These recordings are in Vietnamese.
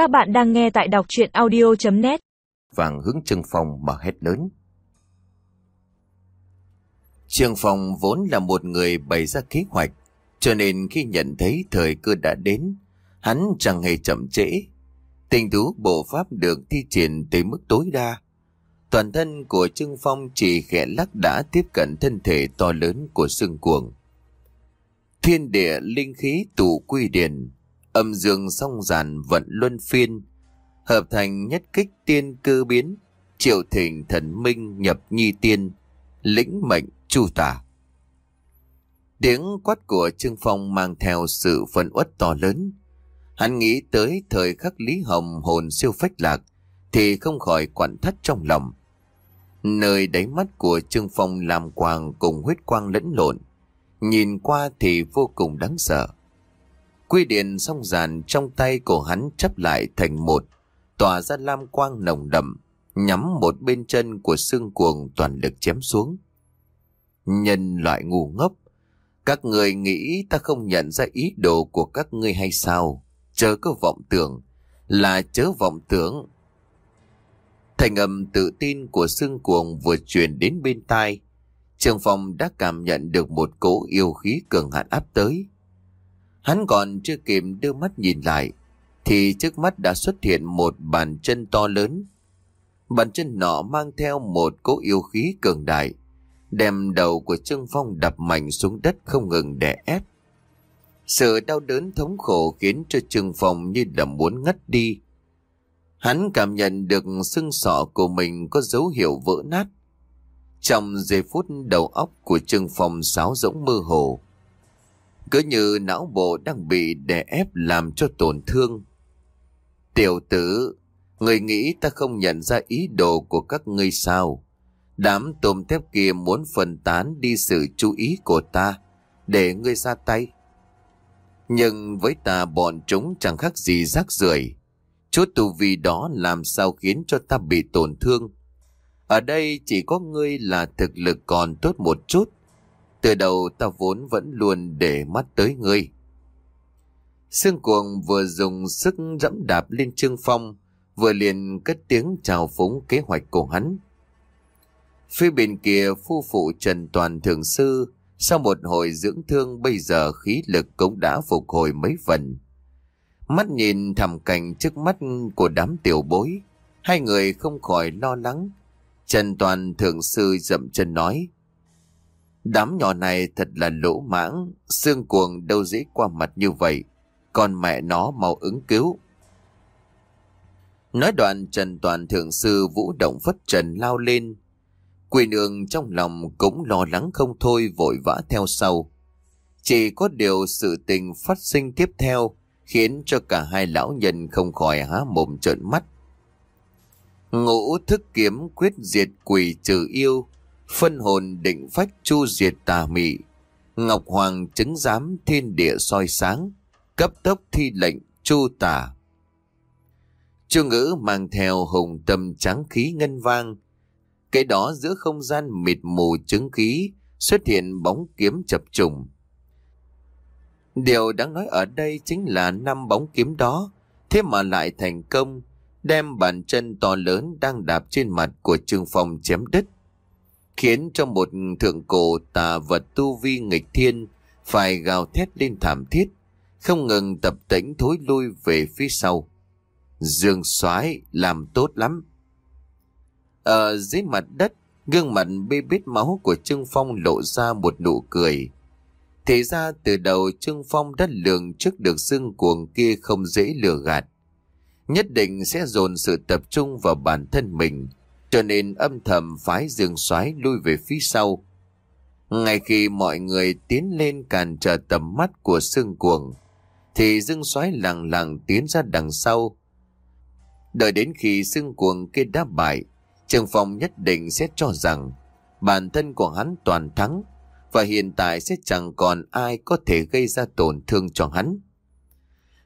Các bạn đang nghe tại đọc chuyện audio.net Vàng hướng Trương Phong mà hét lớn. Trương Phong vốn là một người bày ra kế hoạch, cho nên khi nhận thấy thời cơ đã đến, hắn chẳng hề chậm trễ. Tình thú bộ pháp được thi triển tới mức tối đa. Toàn thân của Trương Phong chỉ khẽ lắc đã tiếp cận thân thể to lớn của xương cuồng. Thiên địa linh khí tụ quy điển, âm dương song giản vận luân phiên, hợp thành nhất kích tiên cư biến, triệu thỉnh thần minh nhập nhi tiên, lĩnh mệnh chu tả. Tiếng quát của Trương Phong mang theo sự phân uất to lớn. Hắn nghĩ tới thời khắc Lý Hồng hồn siêu phách lạc, thì không khỏi quặn thắt trong lòng. Nơi đáy mắt của Trương Phong làm quàng cùng huyết quang lẫn lộn, nhìn qua thì vô cùng đáng sợ. Quy điện song giàn trong tay của hắn chấp lại thành một, tỏa ra lam quang nồng đậm, nhắm một bên chân của xương cuồng toàn lực chém xuống. Nhân loại ngu ngốc, các người nghĩ ta không nhận ra ý đồ của các ngươi hay sao? Chớ có vọng tưởng, là chớ vọng tưởng. Thành âm tự tin của xương cuồng vừa truyền đến bên tai. Trường phòng đã cảm nhận được một cỗ yêu khí cường hạn áp tới. Hắn còn chưa kịp đưa mắt nhìn lại, thì trước mắt đã xuất hiện một bàn chân to lớn. Bàn chân nọ mang theo một cỗ yêu khí cường đại, đem đầu của Trương Phong đập mạnh xuống đất không ngừng đè ép. Sự đau đớn thống khổ khiến cho Trương Phong như là muốn ngất đi. Hắn cảm nhận được xương sọ của mình có dấu hiệu vỡ nát. Trong giây phút đầu óc của Trương Phong sáo rỗng mơ hồ, cứ như não bộ đang bị đè ép làm cho tổn thương. Tiểu tử, người nghĩ ta không nhận ra ý đồ của các ngươi sao? Đám tôm thép kia muốn phân tán đi sự chú ý của ta, để ngươi ra tay. Nhưng với ta bọn chúng chẳng khác gì rác rưởi Chút tu vi đó làm sao khiến cho ta bị tổn thương. Ở đây chỉ có ngươi là thực lực còn tốt một chút. Từ đầu ta vốn vẫn luôn để mắt tới ngươi. Sương cuồng vừa dùng sức dẫm đạp lên Trương Phong, vừa liền cất tiếng chào phúng kế hoạch của hắn. Phía bên kia phu phụ Trần Toàn Thượng Sư, sau một hồi dưỡng thương bây giờ khí lực cũng đã phục hồi mấy phần. Mắt nhìn thầm cảnh trước mắt của đám tiểu bối, hai người không khỏi lo lắng. Trần Toàn Thượng Sư dậm chân nói, Đám nhỏ này thật là lỗ mãng, xương cuồng đâu dễ qua mặt như vậy, còn mẹ nó mau ứng cứu. Nói đoạn Trần Toàn Thượng Sư vũ động phất trần lao lên. Quỳ nương trong lòng cũng lo lắng không thôi vội vã theo sau. Chỉ có điều sự tình phát sinh tiếp theo khiến cho cả hai lão nhân không khỏi há mồm trợn mắt. Ngũ thức kiếm quyết diệt quỷ trừ yêu, phân hồn định phách chu diệt tà mị, ngọc hoàng chứng giám thiên địa soi sáng, cấp tốc thi lệnh chu tà. Chu ngữ mang theo hùng tâm trắng khí ngân vang, cái đó giữa không gian mịt mù chứng khí xuất hiện bóng kiếm chập trùng. Điều đáng nói ở đây chính là năm bóng kiếm đó, thế mà lại thành công, đem bàn chân to lớn đang đạp trên mặt của Trương Phong chém đứt, khiến cho một thượng cổ tà vật tu vi nghịch thiên phải gào thét lên thảm thiết, không ngừng tập tĩnh thối lui về phía sau. Dương soái làm tốt lắm. Ở dưới mặt đất, gương mặt bê bít máu của Trương Phong lộ ra một nụ cười. Thì ra từ đầu Trương Phong đã lường trước được xương cuồng kia không dễ lừa gạt. Nhất định sẽ dồn sự tập trung vào bản thân mình, cho nên âm thầm phái dương Soái lui về phía sau. Ngay khi mọi người tiến lên cản trở tầm mắt của sương cuồng, thì dương Soái lặng lặng tiến ra đằng sau. Đợi đến khi sương cuồng kia đáp bại, Trương Phong nhất định sẽ cho rằng bản thân của hắn toàn thắng và hiện tại sẽ chẳng còn ai có thể gây ra tổn thương cho hắn.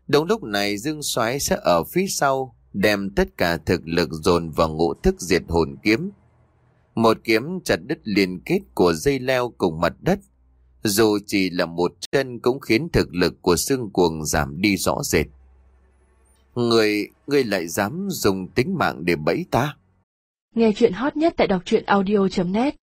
Đúng lúc này Dương Soái sẽ ở phía sau đem tất cả thực lực dồn vào ngũ thức diệt hồn kiếm. Một kiếm chặt đứt liên kết của dây leo cùng mặt đất. Dù chỉ là một chân cũng khiến thực lực của xương cuồng giảm đi rõ rệt. Người, người lại dám dùng tính mạng để bẫy ta. Nghe chuyện hot nhất tại đọc truyện audio.net